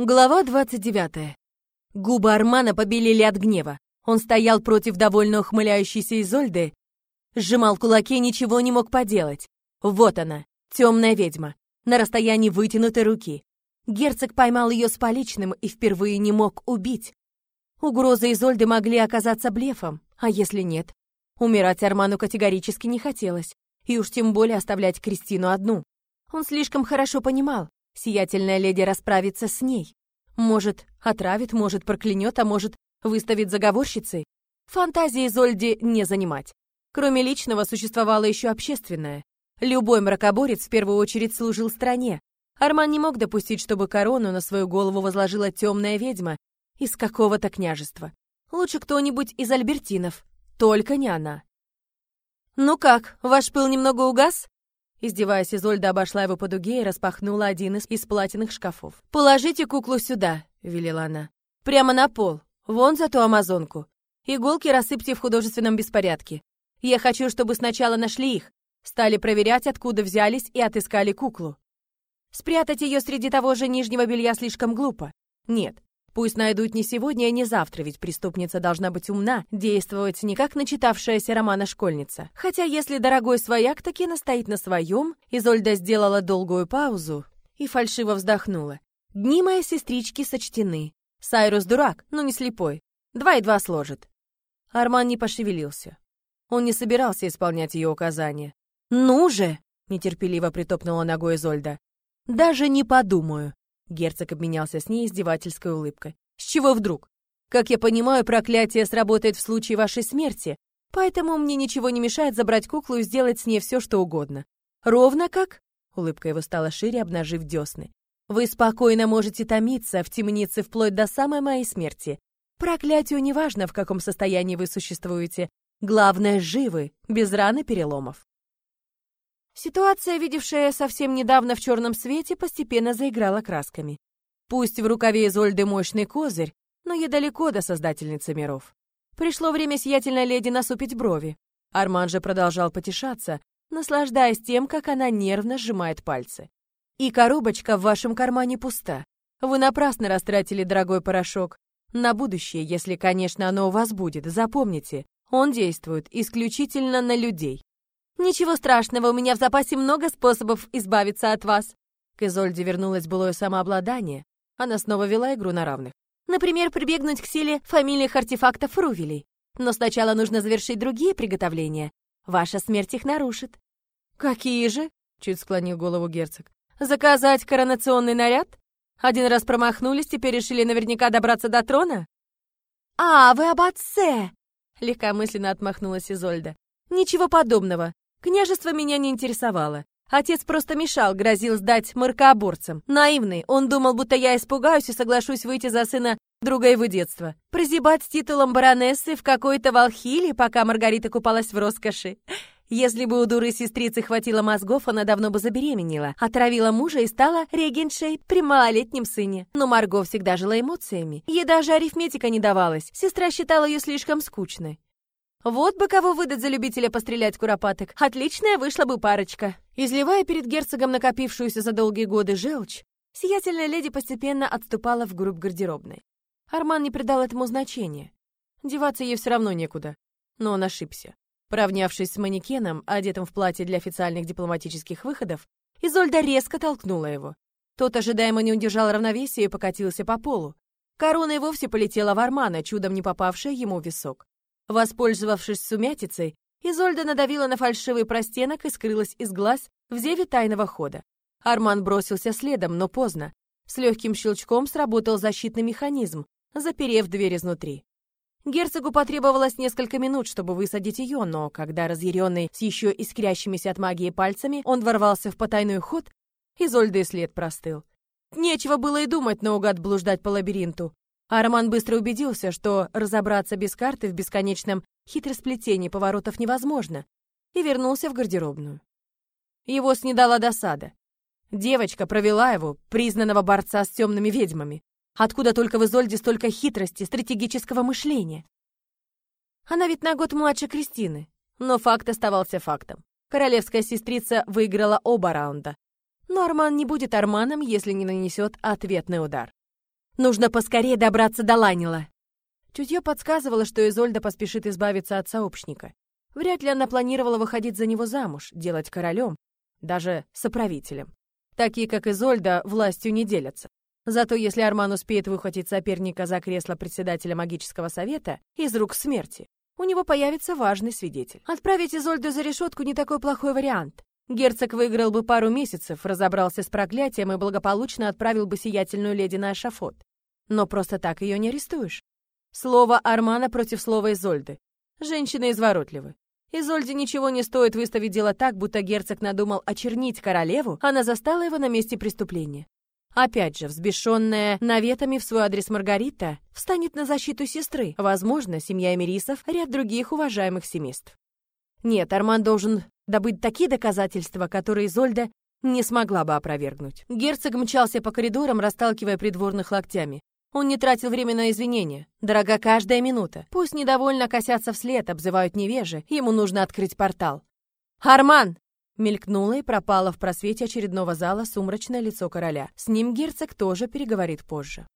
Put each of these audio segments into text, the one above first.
Глава 29. Губы Армана побелели от гнева. Он стоял против довольно ухмыляющейся Изольды, сжимал кулаки и ничего не мог поделать. Вот она, темная ведьма, на расстоянии вытянутой руки. Герцог поймал ее с поличным и впервые не мог убить. Угрозы Изольды могли оказаться блефом, а если нет? Умирать Арману категорически не хотелось, и уж тем более оставлять Кристину одну. Он слишком хорошо понимал, Сиятельная леди расправится с ней. Может, отравит, может, проклянет, а может, выставит заговорщицей. Фантазии Зольди не занимать. Кроме личного существовало еще общественное. Любой мракоборец в первую очередь служил стране. Арман не мог допустить, чтобы корону на свою голову возложила темная ведьма из какого-то княжества. Лучше кто-нибудь из альбертинов, только не она. «Ну как, ваш пыл немного угас?» Издеваясь, Изольда обошла его по дуге и распахнула один из, из платиных шкафов. «Положите куклу сюда», — велела она. «Прямо на пол. Вон за ту амазонку. Иголки рассыпьте в художественном беспорядке. Я хочу, чтобы сначала нашли их, стали проверять, откуда взялись и отыскали куклу. Спрятать ее среди того же нижнего белья слишком глупо. Нет, Пусть найдут не сегодня и не завтра, ведь преступница должна быть умна, действовать не как начитавшаяся романа школьница. Хотя если дорогой свояк таки настоит на своем, Изольда сделала долгую паузу и фальшиво вздохнула. Дни моей сестрички сочтены. Сайрус дурак, но не слепой. Два и два сложит. Арман не пошевелился. Он не собирался исполнять ее указания. «Ну же!» — нетерпеливо притопнула ногой Изольда. «Даже не подумаю. Герцог обменялся с ней издевательской улыбкой. «С чего вдруг? Как я понимаю, проклятие сработает в случае вашей смерти, поэтому мне ничего не мешает забрать куклу и сделать с ней все, что угодно. Ровно как?» Улыбка его стала шире, обнажив десны. «Вы спокойно можете томиться в темнице вплоть до самой моей смерти. Проклятию не важно, в каком состоянии вы существуете. Главное, живы, без раны переломов». Ситуация, видевшая совсем недавно в черном свете, постепенно заиграла красками. Пусть в рукаве Изольды мощный козырь, но ей далеко до создательницы миров. Пришло время сиятельной леди насупить брови. Арман же продолжал потешаться, наслаждаясь тем, как она нервно сжимает пальцы. И коробочка в вашем кармане пуста. Вы напрасно растратили дорогой порошок. На будущее, если, конечно, оно у вас будет, запомните, он действует исключительно на людей. «Ничего страшного, у меня в запасе много способов избавиться от вас». К Изольде вернулось былое самообладание. Она снова вела игру на равных. Например, прибегнуть к силе фамильных артефактов Рувелей. Но сначала нужно завершить другие приготовления. Ваша смерть их нарушит. «Какие же?» — чуть склонил голову герцог. «Заказать коронационный наряд? Один раз промахнулись, теперь решили наверняка добраться до трона?» «А, вы об отце!» — легкомысленно отмахнулась Изольда. «Ничего подобного. Княжество меня не интересовало. Отец просто мешал, грозил сдать маркооборцам. Наивный, он думал, будто я испугаюсь и соглашусь выйти за сына друга его детства. Прозябать с титулом баронессы в какой-то Валхиле, пока Маргарита купалась в роскоши. Если бы у дуры сестрицы хватило мозгов, она давно бы забеременела, отравила мужа и стала регеншей при малолетнем сыне. Но Марго всегда жила эмоциями. Ей даже арифметика не давалась. Сестра считала ее слишком скучной. Вот бы кого выдать за любителя пострелять куропаток. Отличная вышла бы парочка. Изливая перед герцогом накопившуюся за долгие годы желчь, сиятельная леди постепенно отступала в групп гардеробной. Арман не придал этому значения. Деваться ей все равно некуда. Но он ошибся. Поравнявшись с манекеном, одетым в платье для официальных дипломатических выходов, Изольда резко толкнула его. Тот ожидаемо не удержал равновесия и покатился по полу. Корона и вовсе полетела в Армана, чудом не попавшая ему в висок. Воспользовавшись сумятицей, Изольда надавила на фальшивый простенок и скрылась из глаз в зеве тайного хода. Арман бросился следом, но поздно. С легким щелчком сработал защитный механизм, заперев дверь изнутри. Герцогу потребовалось несколько минут, чтобы высадить ее, но когда разъяренный с еще искрящимися от магии пальцами он ворвался в потайной ход, Изольда и след простыл. Нечего было и думать наугад блуждать по лабиринту. Арман быстро убедился, что разобраться без карты в бесконечном хитросплетении поворотов невозможно, и вернулся в гардеробную. Его снедала досада. Девочка провела его, признанного борца с темными ведьмами. Откуда только в Изольде столько хитрости, стратегического мышления? Она ведь на год младше Кристины. Но факт оставался фактом. Королевская сестрица выиграла оба раунда. Но Арман не будет Арманом, если не нанесет ответный удар. Нужно поскорее добраться до Ланила. Чутье подсказывало, что Изольда поспешит избавиться от сообщника. Вряд ли она планировала выходить за него замуж, делать королем, даже соправителем. Такие, как Изольда, властью не делятся. Зато если Арман успеет выхватить соперника за кресло председателя магического совета из рук смерти, у него появится важный свидетель. Отправить Изольду за решетку не такой плохой вариант. Герцог выиграл бы пару месяцев, разобрался с проклятием и благополучно отправил бы сиятельную леди на эшафот. Но просто так ее не арестуешь. Слово Армана против слова Изольды. Женщины изворотливы. Изольде ничего не стоит выставить дело так, будто герцог надумал очернить королеву, она застала его на месте преступления. Опять же, взбешенная наветами в свой адрес Маргарита встанет на защиту сестры. Возможно, семья Эмирисов, ряд других уважаемых семейств. Нет, Арман должен добыть такие доказательства, которые Изольда не смогла бы опровергнуть. Герцог мчался по коридорам, расталкивая придворных локтями. Он не тратил время на извинения. Дорога каждая минута. Пусть недовольно косятся вслед, обзывают невежи. Ему нужно открыть портал. «Арман!» Мелькнуло и пропало в просвете очередного зала сумрачное лицо короля. С ним герцог тоже переговорит позже.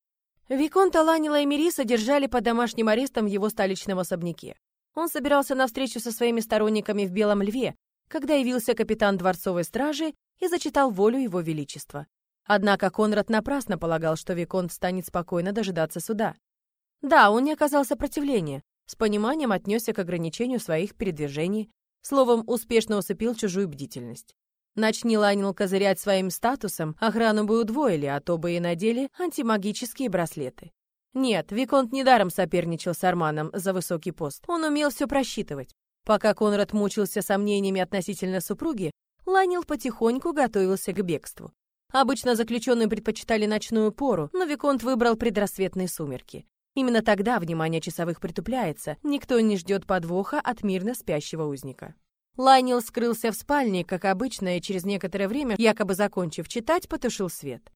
Виконта Ланила и Мериса держали под домашним арестом в его столичном особняке. Он собирался на встречу со своими сторонниками в Белом Льве, когда явился капитан дворцовой стражи и зачитал волю его величества. Однако Конрад напрасно полагал, что Виконт станет спокойно дожидаться суда. Да, он не оказал сопротивления, с пониманием отнесся к ограничению своих передвижений, словом, успешно усыпил чужую бдительность. Начни Лайнил козырять своим статусом, охрану бы удвоили, а то бы и надели антимагические браслеты. Нет, Виконт недаром соперничал с Арманом за высокий пост. Он умел все просчитывать. Пока Конрад мучился сомнениями относительно супруги, Лайнил потихоньку готовился к бегству. Обычно заключенные предпочитали ночную пору, но Виконт выбрал предрассветные сумерки. Именно тогда внимание часовых притупляется, никто не ждет подвоха от мирно спящего узника. Лайнил скрылся в спальне, как обычно, и через некоторое время, якобы закончив читать, потушил свет.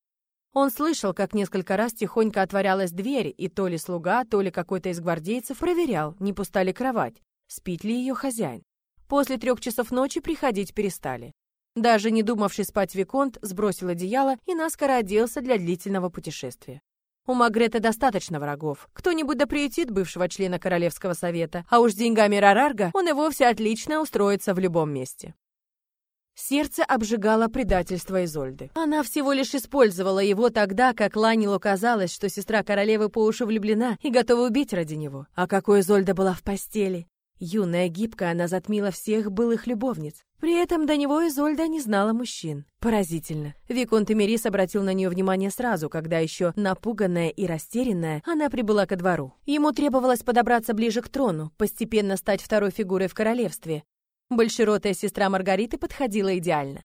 Он слышал, как несколько раз тихонько отворялась дверь, и то ли слуга, то ли какой-то из гвардейцев проверял, не пуста ли кровать, спит ли ее хозяин. После трех часов ночи приходить перестали. Даже не думавший спать Виконт сбросил одеяло и наскоро оделся для длительного путешествия. У Магрета достаточно врагов. Кто-нибудь да приютит бывшего члена Королевского совета, а уж деньгами Рарарга он и вовсе отлично устроится в любом месте. Сердце обжигало предательство Изольды. Она всего лишь использовала его тогда, как Ланилу казалось, что сестра королевы по уши влюблена и готова убить ради него. А какой Изольда была в постели! Юная, гибкая, она затмила всех былых любовниц. При этом до него Изольда не знала мужчин. Поразительно. Виконт Эмерис обратил на нее внимание сразу, когда еще напуганная и растерянная, она прибыла ко двору. Ему требовалось подобраться ближе к трону, постепенно стать второй фигурой в королевстве. Большеротая сестра Маргариты подходила идеально.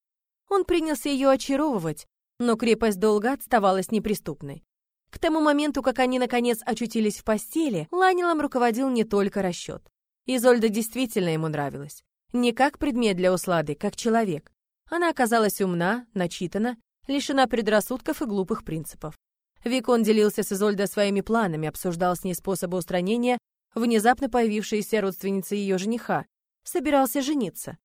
Он принялся ее очаровывать, но крепость долго оставалась неприступной. К тому моменту, как они наконец очутились в постели, Ланилом руководил не только расчет. Изольда действительно ему нравилась. Не как предмет для услады, как человек. Она оказалась умна, начитана, лишена предрассудков и глупых принципов. Викон делился с Изольдой своими планами, обсуждал с ней способы устранения внезапно появившейся родственницы ее жениха. Собирался жениться.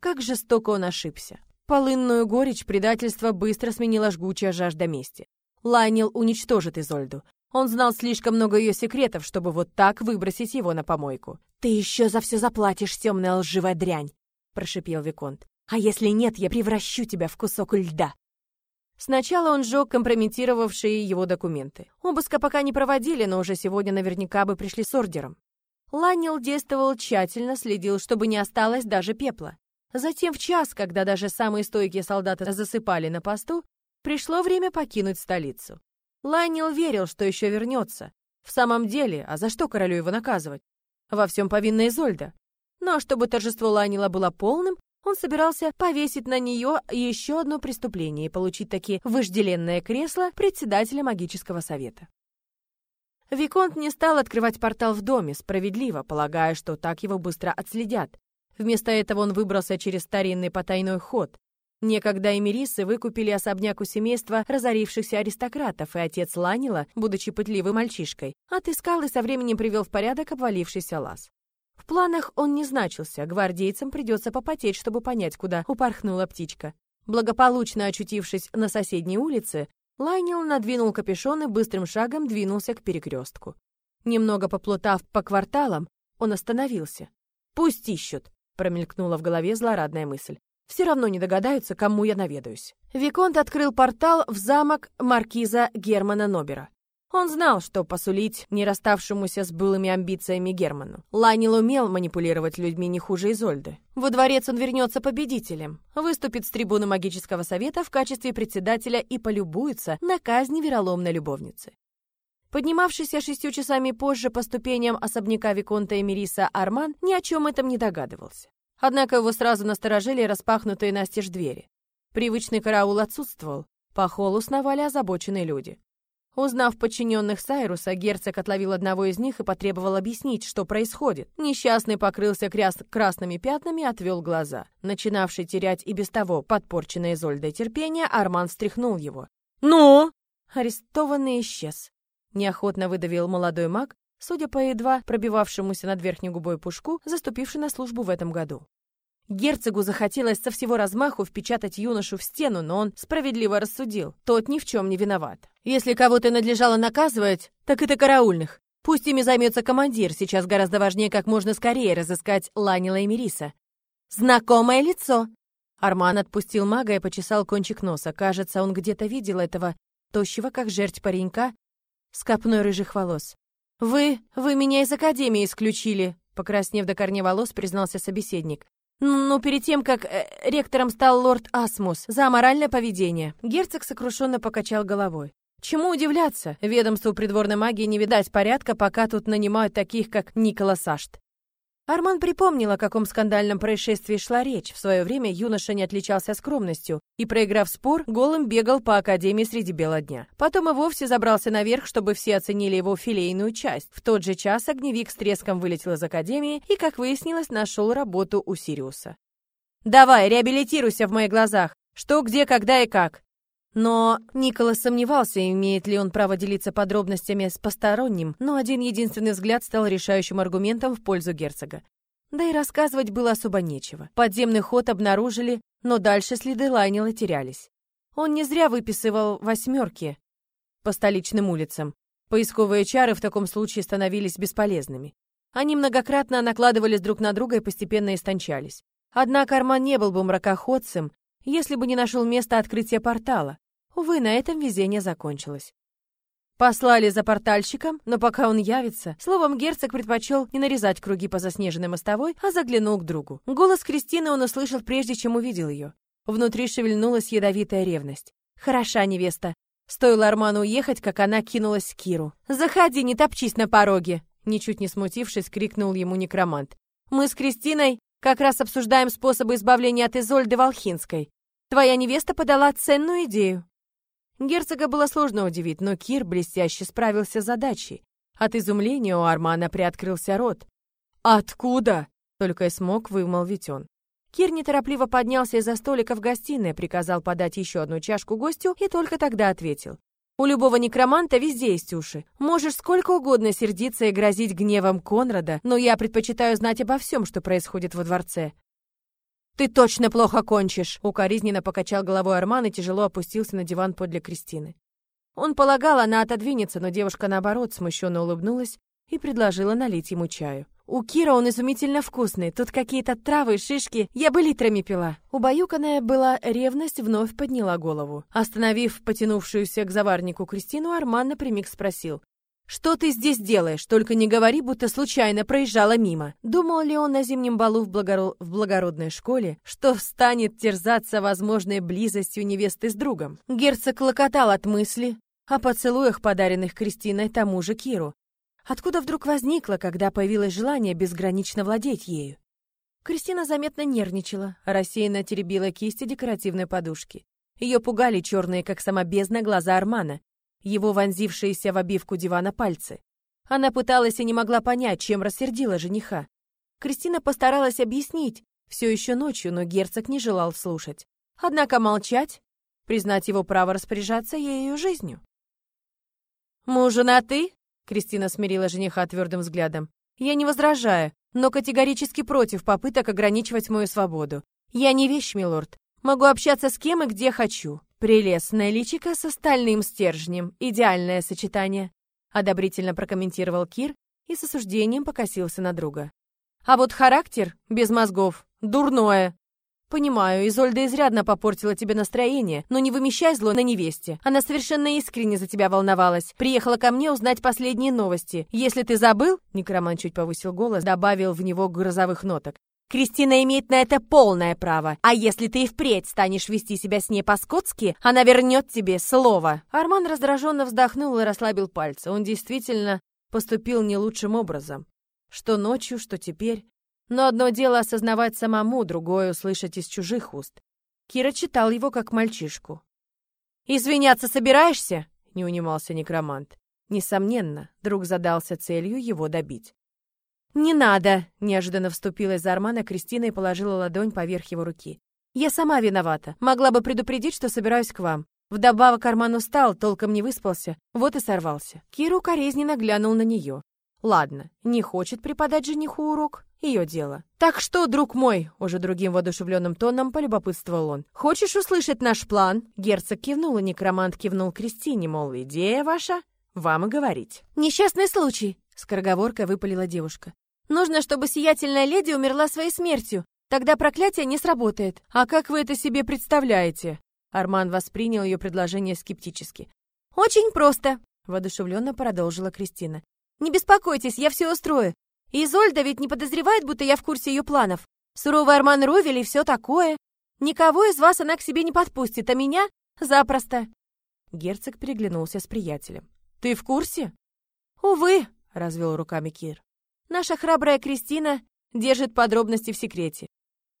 Как жестоко он ошибся. Полынную горечь предательства быстро сменила жгучая жажда мести. Лайнил уничтожит Изольду. Он знал слишком много ее секретов, чтобы вот так выбросить его на помойку. «Ты еще за все заплатишь, темная лживая дрянь!» — прошипел Виконт. «А если нет, я превращу тебя в кусок льда!» Сначала он сжег компрометировавшие его документы. Обыска пока не проводили, но уже сегодня наверняка бы пришли с ордером. Ланил действовал тщательно, следил, чтобы не осталось даже пепла. Затем в час, когда даже самые стойкие солдаты засыпали на посту, пришло время покинуть столицу. Лайнил верил, что еще вернется. В самом деле, а за что королю его наказывать? Во всем повинна Изольда. Но чтобы торжество Лайнила было полным, он собирался повесить на нее еще одно преступление и получить таки вожделенное кресло председателя магического совета. Виконт не стал открывать портал в доме, справедливо, полагая, что так его быстро отследят. Вместо этого он выбрался через старинный потайной ход, Некогда эмирисы выкупили особняк у семейства разорившихся аристократов, и отец Ланила, будучи пытливым мальчишкой, отыскал и со временем привел в порядок обвалившийся лаз. В планах он не значился, гвардейцам придется попотеть, чтобы понять, куда упорхнула птичка. Благополучно очутившись на соседней улице, Лайнил надвинул капюшон и быстрым шагом двинулся к перекрестку. Немного поплутав по кварталам, он остановился. «Пусть ищут», — промелькнула в голове злорадная мысль. «Все равно не догадаются, кому я наведаюсь». Виконт открыл портал в замок маркиза Германа Нобера. Он знал, что посулить не расставшемуся с былыми амбициями Герману. Лайнил умел манипулировать людьми не хуже Изольды. Во дворец он вернется победителем, выступит с трибуны магического совета в качестве председателя и полюбуется на казни вероломной любовницы. Поднимавшийся шестью часами позже по ступеням особняка Виконта Эмириса Арман ни о чем этом не догадывался. Однако его сразу насторожили распахнутые настежь двери. Привычный караул отсутствовал, по холлу сновали озабоченные люди. Узнав подчиненных Сайруса, герцог отловил одного из них и потребовал объяснить, что происходит. Несчастный покрылся кряс красными пятнами и отвел глаза. Начинавший терять и без того подпорченное Изольдой терпение, Арман встряхнул его. «Ну?» Арестованный исчез. Неохотно выдавил молодой маг, судя по едва пробивавшемуся над верхней губой пушку, заступивший на службу в этом году. Герцогу захотелось со всего размаху впечатать юношу в стену, но он справедливо рассудил. Тот ни в чем не виноват. Если кого-то надлежало наказывать, так это караульных. Пусть ими займется командир, сейчас гораздо важнее как можно скорее разыскать Ланила и Мириса. «Знакомое лицо!» Арман отпустил мага и почесал кончик носа. Кажется, он где-то видел этого тощего, как жерть паренька, с копной рыжих волос. «Вы... вы меня из Академии исключили!» Покраснев до корней волос, признался собеседник. Ну, перед тем, как э, ректором стал лорд Асмус за аморальное поведение, герцог сокрушенно покачал головой. Чему удивляться? Ведомству придворной магии не видать порядка, пока тут нанимают таких, как Николас Ашт. Арман припомнил, о каком скандальном происшествии шла речь. В свое время юноша не отличался скромностью и, проиграв спор, голым бегал по академии среди бела дня. Потом и вовсе забрался наверх, чтобы все оценили его филейную часть. В тот же час огневик с треском вылетел из академии и, как выяснилось, нашел работу у Сириуса. «Давай, реабилитируйся в моих глазах! Что, где, когда и как!» Но Николас сомневался, имеет ли он право делиться подробностями с посторонним, но один единственный взгляд стал решающим аргументом в пользу герцога. Да и рассказывать было особо нечего. Подземный ход обнаружили, но дальше следы Лайнела терялись. Он не зря выписывал восьмерки по столичным улицам. Поисковые чары в таком случае становились бесполезными. Они многократно накладывались друг на друга и постепенно истончались. Однако Арман не был бы мракоходцем, если бы не нашел место открытия портала. Увы, на этом везение закончилось. Послали за портальщиком, но пока он явится, словом, герцог предпочел не нарезать круги по заснеженной мостовой, а заглянул к другу. Голос Кристины он услышал прежде, чем увидел ее. Внутри шевельнулась ядовитая ревность. «Хороша невеста». Стоило Арману уехать, как она кинулась к Киру. «Заходи, не топчись на пороге!» Ничуть не смутившись, крикнул ему некромант. «Мы с Кристиной как раз обсуждаем способы избавления от Изольды Волхинской. Твоя невеста подала ценную идею. Герцога было сложно удивить, но Кир блестяще справился с задачей. От изумления у Армана приоткрылся рот. «Откуда?» — только и смог вымолвить он. Кир неторопливо поднялся из-за столика в гостиной, приказал подать еще одну чашку гостю и только тогда ответил. «У любого некроманта везде есть уши. Можешь сколько угодно сердиться и грозить гневом Конрада, но я предпочитаю знать обо всем, что происходит во дворце. «Ты точно плохо кончишь!» Укоризненно покачал головой Арман и тяжело опустился на диван подле Кристины. Он полагал, она отодвинется, но девушка, наоборот, смущенно улыбнулась и предложила налить ему чаю. «У Кира он изумительно вкусный. Тут какие-то травы, шишки. Я бы литрами пила». Убаюканная была ревность, вновь подняла голову. Остановив потянувшуюся к заварнику Кристину, Арман напрямик спросил. «Что ты здесь делаешь? Только не говори, будто случайно проезжала мимо». Думал ли он на зимнем балу в, благоро... в благородной школе, что станет терзаться возможной близостью невесты с другом? Герцог локотал от мысли о поцелуях, подаренных Кристиной тому же Киру. Откуда вдруг возникло, когда появилось желание безгранично владеть ею? Кристина заметно нервничала, рассеянно теребила кисти декоративной подушки. Ее пугали черные, как сама бездна, глаза Армана, его вонзившиеся в обивку дивана пальцы. Она пыталась и не могла понять, чем рассердила жениха. Кристина постаралась объяснить, все еще ночью, но герцог не желал слушать. Однако молчать, признать его право распоряжаться ею жизнью. «Мужа на ты?» — Кристина смирила жениха твердым взглядом. «Я не возражаю, но категорически против попыток ограничивать мою свободу. Я не вещь, милорд. Могу общаться с кем и где хочу. Прелестное личико с остальным стержнем. Идеальное сочетание. Одобрительно прокомментировал Кир и с осуждением покосился на друга. А вот характер, без мозгов, дурное. Понимаю, Изольда изрядно попортила тебе настроение, но не вымещай зло на невесте. Она совершенно искренне за тебя волновалась. Приехала ко мне узнать последние новости. Если ты забыл, Некроман чуть повысил голос, добавил в него грозовых ноток. Кристина имеет на это полное право. А если ты и впредь станешь вести себя с ней по-скотски, она вернет тебе слово. Арман раздраженно вздохнул и расслабил пальцы. Он действительно поступил не лучшим образом. Что ночью, что теперь. Но одно дело осознавать самому, другое услышать из чужих уст. Кира читал его как мальчишку. «Извиняться собираешься?» — не унимался некромант. Несомненно, друг задался целью его добить. «Не надо!» — неожиданно вступилась за Армана Кристина и положила ладонь поверх его руки. «Я сама виновата. Могла бы предупредить, что собираюсь к вам. Вдобавок Арман устал, толком не выспался, вот и сорвался». Киру укоризненно глянул на нее. «Ладно, не хочет преподать жениху урок, ее дело. Так что, друг мой, уже другим воодушевленным тоном полюбопытствовал он. Хочешь услышать наш план? Герцог кивнул, и некромант кивнул Кристине, мол, идея ваша, вам и говорить. Несчастный случай, скороговоркой выпалила девушка. Нужно, чтобы сиятельная леди умерла своей смертью. Тогда проклятие не сработает. А как вы это себе представляете? Арман воспринял ее предложение скептически. Очень просто, воодушевленно продолжила Кристина. Не беспокойтесь, я все устрою. Изольда ведь не подозревает, будто я в курсе ее планов. Суровый Арман Ровель и все такое. Никого из вас она к себе не подпустит, а меня — запросто. Герцог переглянулся с приятелем. «Ты в курсе?» «Увы», — развел руками Кир. Наша храбрая Кристина держит подробности в секрете.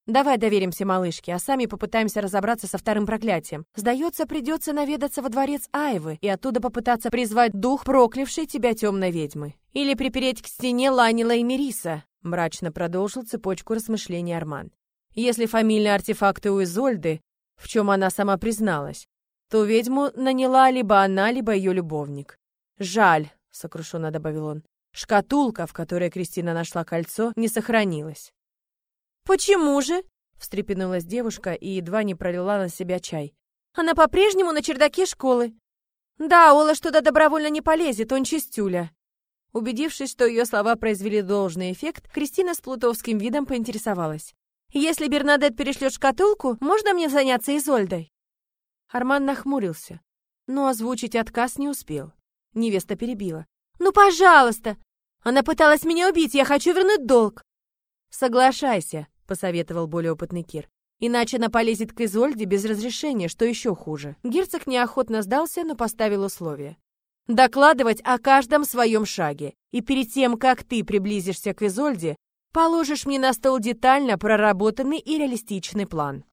Давай доверимся малышке, а сами попытаемся разобраться со вторым проклятием. Сдается, придется наведаться во дворец Айвы и оттуда попытаться призвать дух проклявшей тебя темной ведьмы. Или припереть к стене Ланила и Мериса, мрачно продолжил цепочку размышлений Арман. Если фамильные артефакты у Изольды, в чем она сама призналась, то ведьму наняла либо она, либо ее любовник. Жаль, сокрушенно добавил он, Шкатулка, в которой Кристина нашла кольцо, не сохранилась. «Почему же?» — встрепенулась девушка и едва не пролила на себя чай. «Она по-прежнему на чердаке школы». «Да, Ола что-то добровольно не полезет, он чистюля». Убедившись, что ее слова произвели должный эффект, Кристина с плутовским видом поинтересовалась. «Если Бернадет перешлет шкатулку, можно мне заняться Изольдой?» Арман нахмурился, но озвучить отказ не успел. Невеста перебила. «Ну, пожалуйста! Она пыталась меня убить, я хочу вернуть долг!» «Соглашайся», — посоветовал более опытный Кир. «Иначе она полезет к Изольде без разрешения, что еще хуже». Герцог неохотно сдался, но поставил условие. «Докладывать о каждом своем шаге. И перед тем, как ты приблизишься к Изольде, положишь мне на стол детально проработанный и реалистичный план».